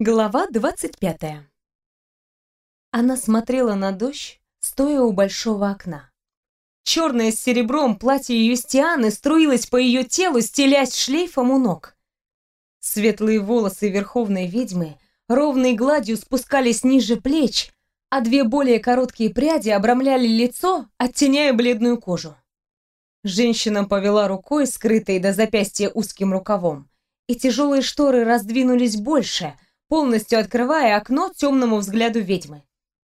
Глава 25. Она смотрела на дождь, стоя у большого окна. Черное с серебром платье Юстианы струилось по ее телу, стелясь шлейфом у ног. Светлые волосы верховной ведьмы ровной гладью спускались ниже плеч, а две более короткие пряди обрамляли лицо, оттеняя бледную кожу. Женщина повела рукой, скрытой до запястья узким рукавом, и тяжелые шторы раздвинулись больше – полностью открывая окно темному взгляду ведьмы.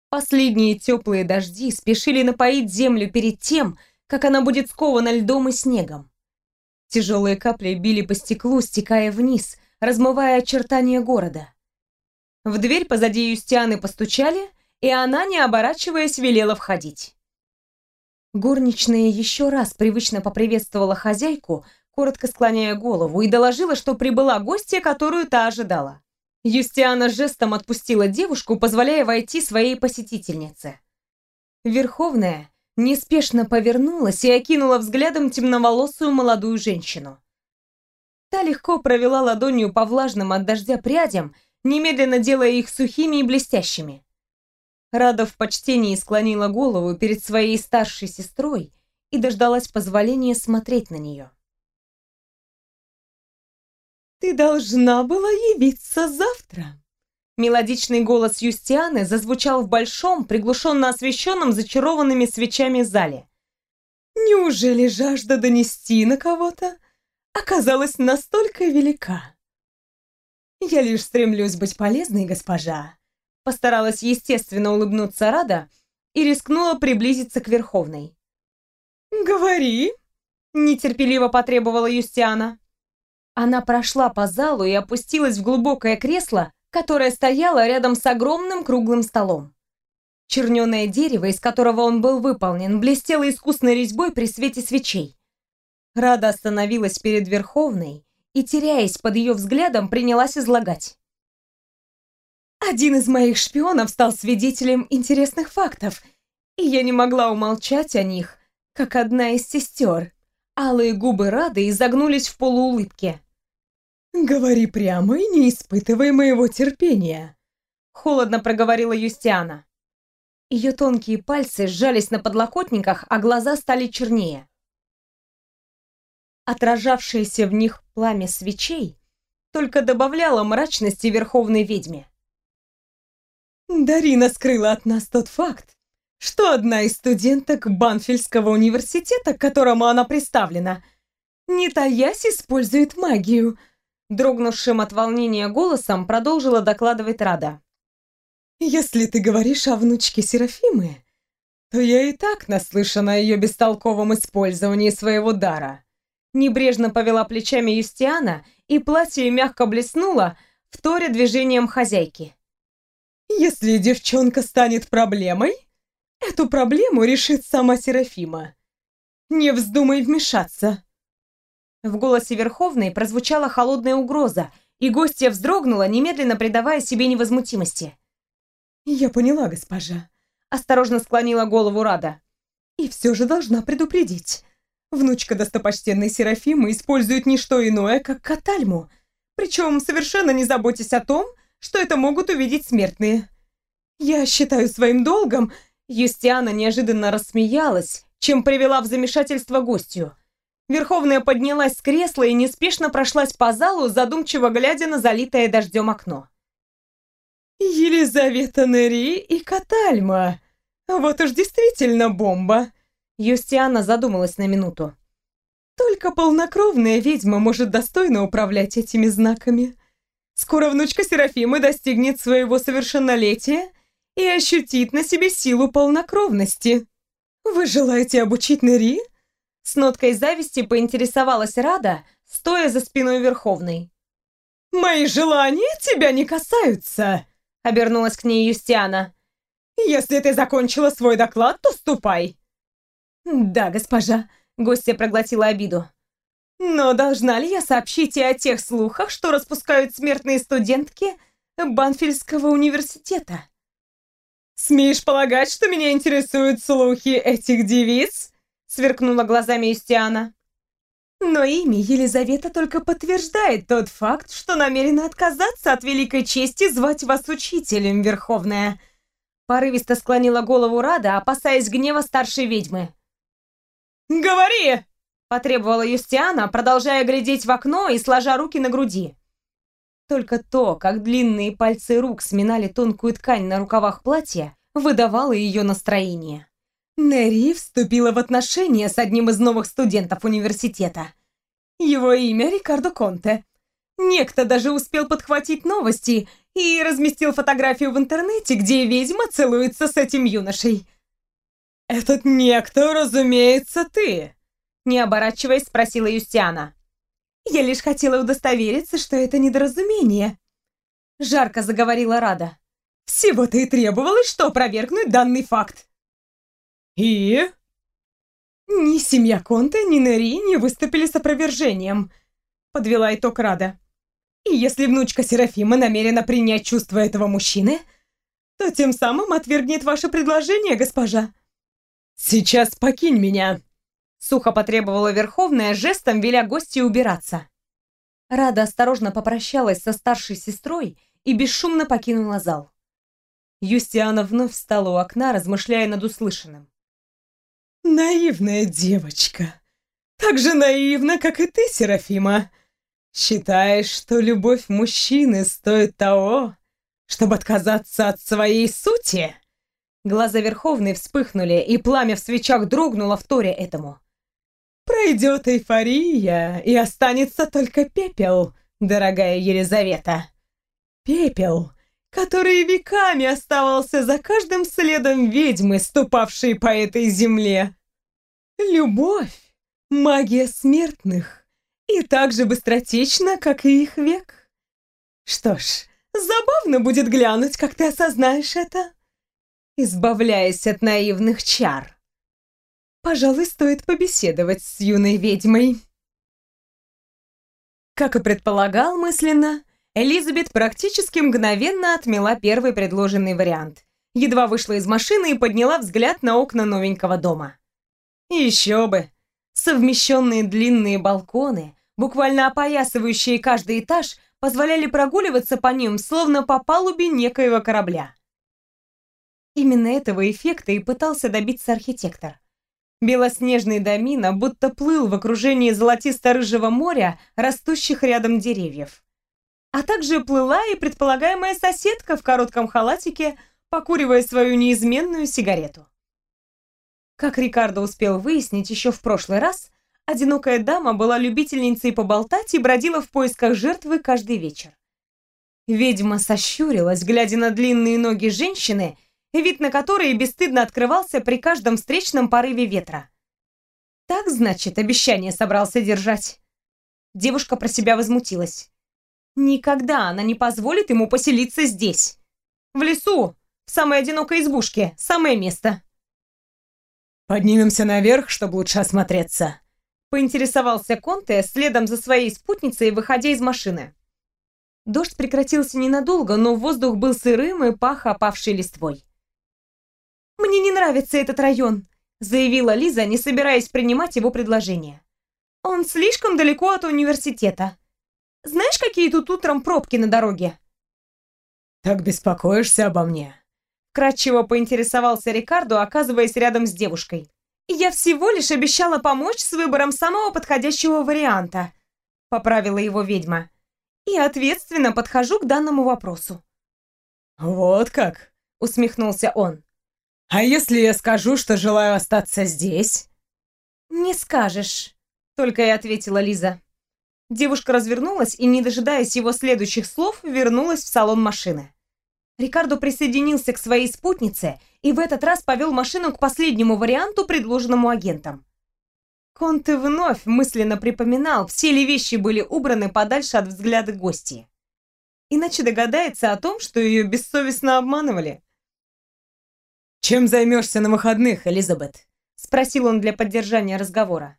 Последние теплые дожди спешили напоить землю перед тем, как она будет скована льдом и снегом. Тяжелые капли били по стеклу, стекая вниз, размывая очертания города. В дверь позади Юстианы постучали, и она, не оборачиваясь, велела входить. Горничная еще раз привычно поприветствовала хозяйку, коротко склоняя голову, и доложила, что прибыла гостья, которую та ожидала. Юстиана жестом отпустила девушку, позволяя войти своей посетительнице. Верховная неспешно повернулась и окинула взглядом темноволосую молодую женщину. Та легко провела ладонью по влажным от дождя прядям, немедленно делая их сухими и блестящими. Рада в почтении склонила голову перед своей старшей сестрой и дождалась позволения смотреть на нее. «Ты должна была явиться завтра!» Мелодичный голос Юстианы зазвучал в большом, приглушенно освещенном зачарованными свечами зале. «Неужели жажда донести на кого-то оказалась настолько велика?» «Я лишь стремлюсь быть полезной, госпожа», постаралась естественно улыбнуться Рада и рискнула приблизиться к Верховной. «Говори», — нетерпеливо потребовала Юстиана. Она прошла по залу и опустилась в глубокое кресло, которое стояло рядом с огромным круглым столом. Черненое дерево, из которого он был выполнен, блестело искусной резьбой при свете свечей. Рада остановилась перед Верховной и, теряясь под ее взглядом, принялась излагать. Один из моих шпионов стал свидетелем интересных фактов, и я не могла умолчать о них, как одна из сестер. Алые губы Рады изогнулись в полуулыбке. «Говори прямо и не испытывай моего терпения», — холодно проговорила Юстиана. Ее тонкие пальцы сжались на подлокотниках, а глаза стали чернее. Отражавшееся в них пламя свечей только добавляло мрачности верховной ведьме. Дарина скрыла от нас тот факт, что одна из студенток Банфельского университета, к которому она представлена, не таясь использует магию — дрогнувшим от волнения голосом продолжила докладывать Рада. «Если ты говоришь о внучке Серафимы, то я и так наслышана о ее бестолковом использовании своего дара». Небрежно повела плечами Юстиана, и платье мягко блеснуло, вторя движением хозяйки. «Если девчонка станет проблемой, эту проблему решит сама Серафима. Не вздумай вмешаться. В голосе Верховной прозвучала холодная угроза, и гостья вздрогнула, немедленно придавая себе невозмутимости. «Я поняла, госпожа», — осторожно склонила голову Рада. «И все же должна предупредить. Внучка достопочтенной Серафимы использует не что иное, как катальму, причем совершенно не заботясь о том, что это могут увидеть смертные. Я считаю своим долгом...» Юстиана неожиданно рассмеялась, чем привела в замешательство гостью. Верховная поднялась с кресла и неспешно прошлась по залу, задумчиво глядя на залитое дождем окно. «Елизавета Нери и Катальма! Вот уж действительно бомба!» Юстиана задумалась на минуту. «Только полнокровная ведьма может достойно управлять этими знаками. Скоро внучка Серафимы достигнет своего совершеннолетия и ощутит на себе силу полнокровности. Вы желаете обучить Нери?» С ноткой зависти поинтересовалась Рада, стоя за спиной Верховной. «Мои желания тебя не касаются», — обернулась к ней Юстиана. «Если ты закончила свой доклад, то ступай». «Да, госпожа», — гостья проглотила обиду. «Но должна ли я сообщить и о тех слухах, что распускают смертные студентки Банфельского университета?» «Смеешь полагать, что меня интересуют слухи этих девиц?» сверкнула глазами Истиана. Но имя Елизавета только подтверждает тот факт, что намерена отказаться от великой чести звать вас учителем, Верховная. Порывисто склонила голову Рада, опасаясь гнева старшей ведьмы. «Говори!» – потребовала Юстиана, продолжая глядеть в окно и сложа руки на груди. Только то, как длинные пальцы рук сминали тонкую ткань на рукавах платья, выдавало ее настроение. Нери вступила в отношения с одним из новых студентов университета. Его имя Рикардо Конте. Некто даже успел подхватить новости и разместил фотографию в интернете, где ведьма целуется с этим юношей. «Этот некто, разумеется, ты!» Не оборачиваясь, спросила Юстиана. «Я лишь хотела удостовериться, что это недоразумение», Жарко заговорила Рада. «Всего-то и требовалось, что опровергнуть данный факт». «И?» «Ни семья Конте, ни Нери не выступили с опровержением», — подвела итог Рада. «И если внучка Серафима намерена принять чувства этого мужчины, то тем самым отвергнет ваше предложение, госпожа». «Сейчас покинь меня», — сухо потребовала Верховная, жестом веля гости убираться. Рада осторожно попрощалась со старшей сестрой и бесшумно покинула зал. Юстиана вновь встала у окна, размышляя над услышанным. «Наивная девочка. Так же наивна, как и ты, Серафима. Считаешь, что любовь мужчины стоит того, чтобы отказаться от своей сути?» Глаза Верховной вспыхнули, и пламя в свечах дрогнуло в торе этому. «Пройдет эйфория, и останется только пепел, дорогая Елизавета. Пепел, который веками оставался за каждым следом ведьмы, ступавшей по этой земле. Любовь — магия смертных, и так же быстротечна, как и их век. Что ж, забавно будет глянуть, как ты осознаешь это, избавляясь от наивных чар. Пожалуй, стоит побеседовать с юной ведьмой. Как и предполагал мысленно, Элизабет практически мгновенно отмела первый предложенный вариант. Едва вышла из машины и подняла взгляд на окна новенького дома. Еще бы! Совмещенные длинные балконы, буквально опоясывающие каждый этаж, позволяли прогуливаться по ним, словно по палубе некоего корабля. Именно этого эффекта и пытался добиться архитектор. Белоснежный домина будто плыл в окружении золотисто-рыжего моря, растущих рядом деревьев а также плыла и предполагаемая соседка в коротком халатике, покуривая свою неизменную сигарету. Как Рикардо успел выяснить еще в прошлый раз, одинокая дама была любительницей поболтать и бродила в поисках жертвы каждый вечер. Ведьма сощурилась, глядя на длинные ноги женщины, вид на которые бесстыдно открывался при каждом встречном порыве ветра. Так, значит, обещание собрался держать. Девушка про себя возмутилась. Никогда она не позволит ему поселиться здесь. В лесу, в самой одинокой избушке, самое место. «Поднимемся наверх, чтобы лучше осмотреться», — поинтересовался Конте, следом за своей спутницей, выходя из машины. Дождь прекратился ненадолго, но воздух был сырым и пах опавшей листвой. «Мне не нравится этот район», — заявила Лиза, не собираясь принимать его предложение. «Он слишком далеко от университета. Знаешь, какие тут утром пробки на дороге?» «Так беспокоишься обо мне?» Кратчево поинтересовался Рикардо, оказываясь рядом с девушкой. «Я всего лишь обещала помочь с выбором самого подходящего варианта», поправила его ведьма. «И ответственно подхожу к данному вопросу». «Вот как?» усмехнулся он. «А если я скажу, что желаю остаться здесь?» «Не скажешь», только и ответила Лиза. Девушка развернулась и, не дожидаясь его следующих слов, вернулась в салон машины. Рикардо присоединился к своей спутнице и в этот раз повел машину к последнему варианту, предложенному агентом. Конте вновь мысленно припоминал, все ли вещи были убраны подальше от взгляда гостей. Иначе догадается о том, что ее бессовестно обманывали. «Чем займешься на выходных, Элизабет?» — спросил он для поддержания разговора.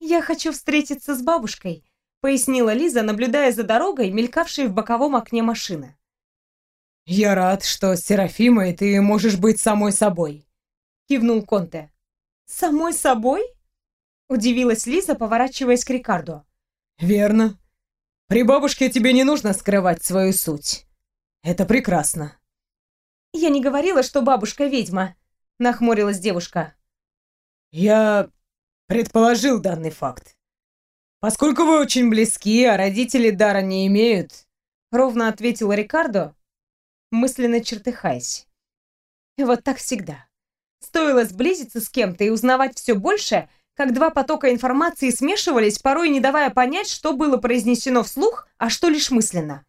«Я хочу встретиться с бабушкой пояснила Лиза, наблюдая за дорогой, мелькавшей в боковом окне машины. «Я рад, что с Серафимой ты можешь быть самой собой», — кивнул Конте. «Самой собой?» Удивилась Лиза, поворачиваясь к Рикарду. Верно. При бабушке тебе не нужно скрывать свою суть. Это прекрасно. Я не говорила, что бабушка ведьма, нахмурилась девушка. Я предположил данный факт. Поскольку вы очень близки, а родители дара не имеют, ровно ответил Рикардо, мысленно чертыхаясь. Вот так всегда. Стоило сблизиться с кем-то и узнавать все больше, как два потока информации смешивались, порой не давая понять, что было произнесено вслух, а что лишь мысленно.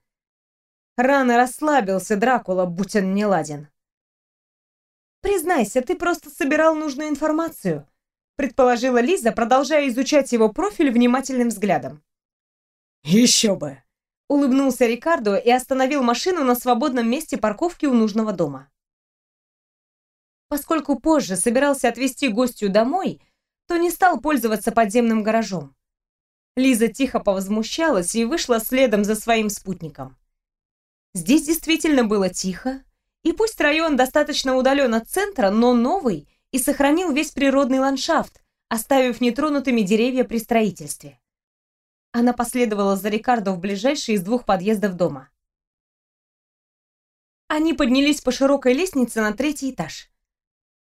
Рано расслабился Дракула, будь он не ладен. «Признайся, ты просто собирал нужную информацию», предположила Лиза, продолжая изучать его профиль внимательным взглядом. «Еще бы!» Улыбнулся Рикардо и остановил машину на свободном месте парковки у нужного дома. Поскольку позже собирался отвезти гостью домой, то не стал пользоваться подземным гаражом. Лиза тихо повозмущалась и вышла следом за своим спутником. Здесь действительно было тихо, и пусть район достаточно удален от центра, но новый и сохранил весь природный ландшафт, оставив нетронутыми деревья при строительстве. Она последовала за Рикардо в ближайший из двух подъездов дома. Они поднялись по широкой лестнице на третий этаж.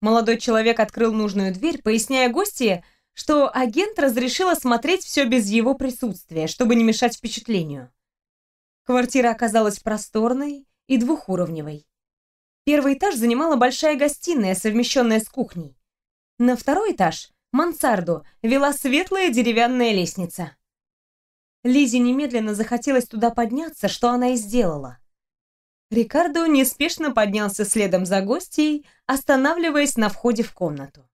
Молодой человек открыл нужную дверь, поясняя гостье, что агент разрешил осмотреть все без его присутствия, чтобы не мешать впечатлению. Квартира оказалась просторной и двухуровневой. Первый этаж занимала большая гостиная, совмещенная с кухней. На второй этаж, мансарду, вела светлая деревянная лестница. Лизе немедленно захотелось туда подняться, что она и сделала. Рикардо неспешно поднялся следом за гостьей, останавливаясь на входе в комнату.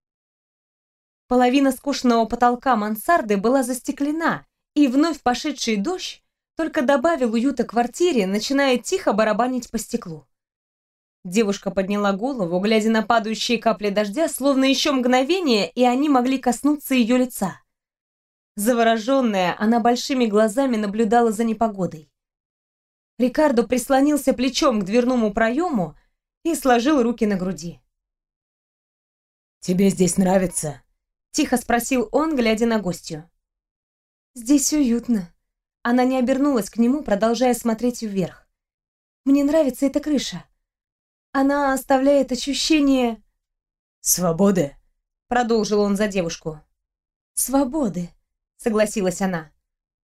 Половина скучного потолка мансарды была застеклена, и вновь пошедший дождь только добавил уюта квартире, начиная тихо барабанить по стеклу. Девушка подняла голову, глядя на падающие капли дождя, словно еще мгновение, и они могли коснуться ее лица. Завороженная, она большими глазами наблюдала за непогодой. Рикардо прислонился плечом к дверному проему и сложил руки на груди. «Тебе здесь нравится?» — тихо спросил он, глядя на гостью. «Здесь уютно». Она не обернулась к нему, продолжая смотреть вверх. «Мне нравится эта крыша. Она оставляет ощущение...» «Свободы?» — продолжил он за девушку. «Свободы», — согласилась она.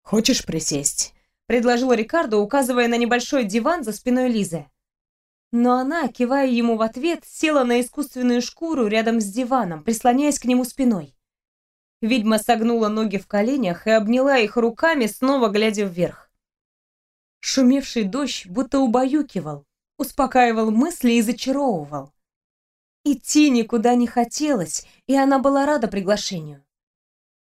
«Хочешь присесть?» предложил Рикардо, указывая на небольшой диван за спиной Лизы. Но она, кивая ему в ответ, села на искусственную шкуру рядом с диваном, прислоняясь к нему спиной. Ведьма согнула ноги в коленях и обняла их руками, снова глядя вверх. Шумевший дождь будто убаюкивал, успокаивал мысли и зачаровывал. Идти никуда не хотелось, и она была рада приглашению.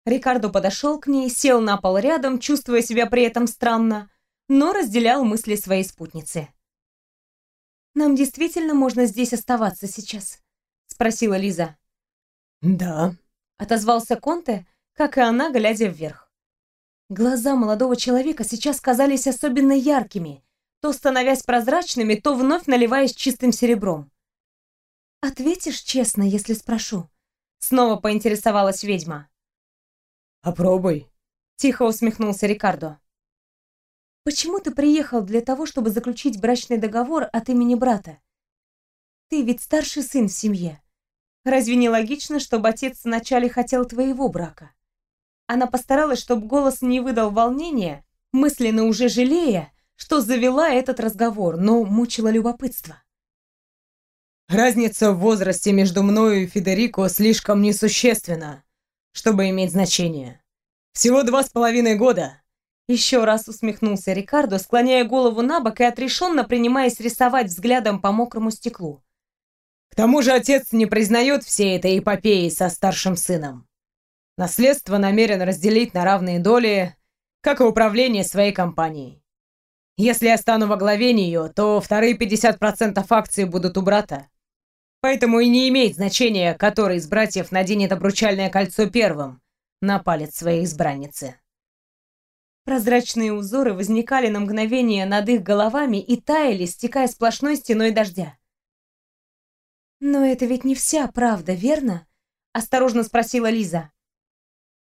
Рикардо подошел к ней, сел на пол рядом, чувствуя себя при этом странно, но разделял мысли своей спутницы. «Нам действительно можно здесь оставаться сейчас?» — спросила Лиза. «Да», — отозвался Конте, как и она, глядя вверх. Глаза молодого человека сейчас казались особенно яркими, то становясь прозрачными, то вновь наливаясь чистым серебром. «Ответишь честно, если спрошу?» Снова поинтересовалась ведьма. Попробуй. Тихо усмехнулся Рикардо. Почему ты приехал для того, чтобы заключить брачный договор от имени брата? Ты ведь старший сын в семье. Разве не логично, чтобы отец вначале хотел твоего брака? Она постаралась, чтобы голос не выдал волнения, мысленно уже жалея, что завела этот разговор, но мучила любопытство. Разница в возрасте между мною и Федерико слишком несущественна чтобы иметь значение. Всего два с половиной года. Еще раз усмехнулся Рикардо, склоняя голову на бок и отрешенно принимаясь рисовать взглядом по мокрому стеклу. Тому же отец не признает всей этой эпопеи со старшим сыном. Наследство намерен разделить на равные доли, как и управление своей компанией. Если я стану во главе нее, то вторые 50% акций будут у брата. Поэтому и не имеет значения, который из братьев наденет обручальное кольцо первым на палец своей избранницы. Прозрачные узоры возникали на мгновение над их головами и таяли, стекая сплошной стеной дождя. «Но это ведь не вся правда, верно?» — осторожно спросила Лиза.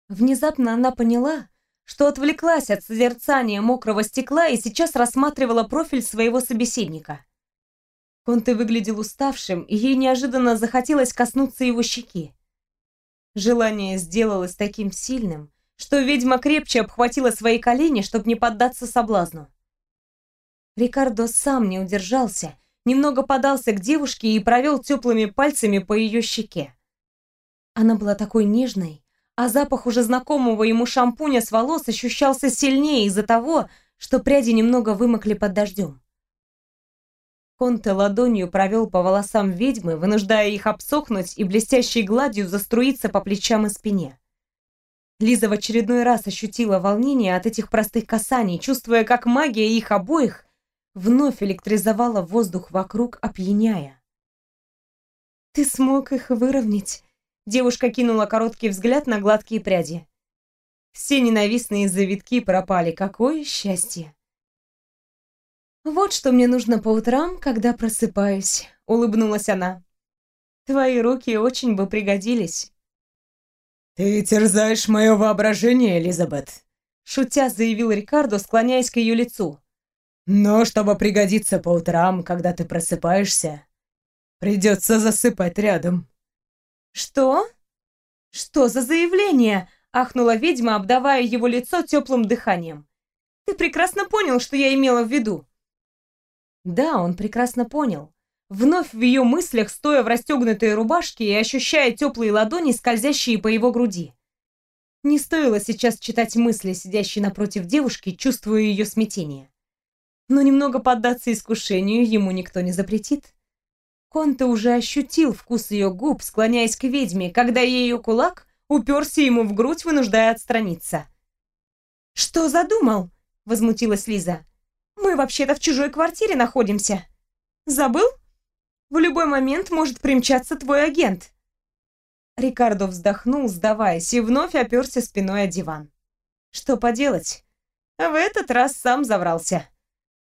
Внезапно она поняла, что отвлеклась от созерцания мокрого стекла и сейчас рассматривала профиль своего собеседника. Конте выглядел уставшим, и ей неожиданно захотелось коснуться его щеки. Желание сделалось таким сильным, что ведьма крепче обхватила свои колени, чтобы не поддаться соблазну. Рикардо сам не удержался, немного подался к девушке и провел теплыми пальцами по ее щеке. Она была такой нежной, а запах уже знакомого ему шампуня с волос ощущался сильнее из-за того, что пряди немного вымокли под дождем. Конте ладонью провел по волосам ведьмы, вынуждая их обсохнуть и блестящей гладью заструиться по плечам и спине. Лиза в очередной раз ощутила волнение от этих простых касаний, чувствуя, как магия их обоих вновь электризовала воздух вокруг, опьяняя. «Ты смог их выровнять?» Девушка кинула короткий взгляд на гладкие пряди. Все ненавистные завитки пропали. Какое счастье! «Вот что мне нужно по утрам, когда просыпаюсь», — улыбнулась она. «Твои руки очень бы пригодились». «Ты терзаешь мое воображение, Элизабет», — шутя заявил Рикардо, склоняясь к ее лицу. «Но чтобы пригодиться по утрам, когда ты просыпаешься, придется засыпать рядом». «Что? Что за заявление?» — ахнула ведьма, обдавая его лицо теплым дыханием. «Ты прекрасно понял, что я имела в виду». Да, он прекрасно понял. Вновь в ее мыслях, стоя в расстегнутой рубашке и ощущая теплые ладони, скользящие по его груди. Не стоило сейчас читать мысли, сидящей напротив девушки, чувствуя ее смятение. Но немного поддаться искушению ему никто не запретит. Конте уже ощутил вкус ее губ, склоняясь к ведьме, когда ее кулак уперся ему в грудь, вынуждая отстраниться. «Что задумал?» — возмутилась Лиза. «Мы вообще-то в чужой квартире находимся. Забыл? В любой момент может примчаться твой агент». Рикардо вздохнул, сдаваясь, и вновь оперся спиной о диван. «Что поделать? В этот раз сам заврался.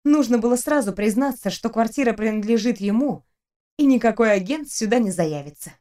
Нужно было сразу признаться, что квартира принадлежит ему, и никакой агент сюда не заявится.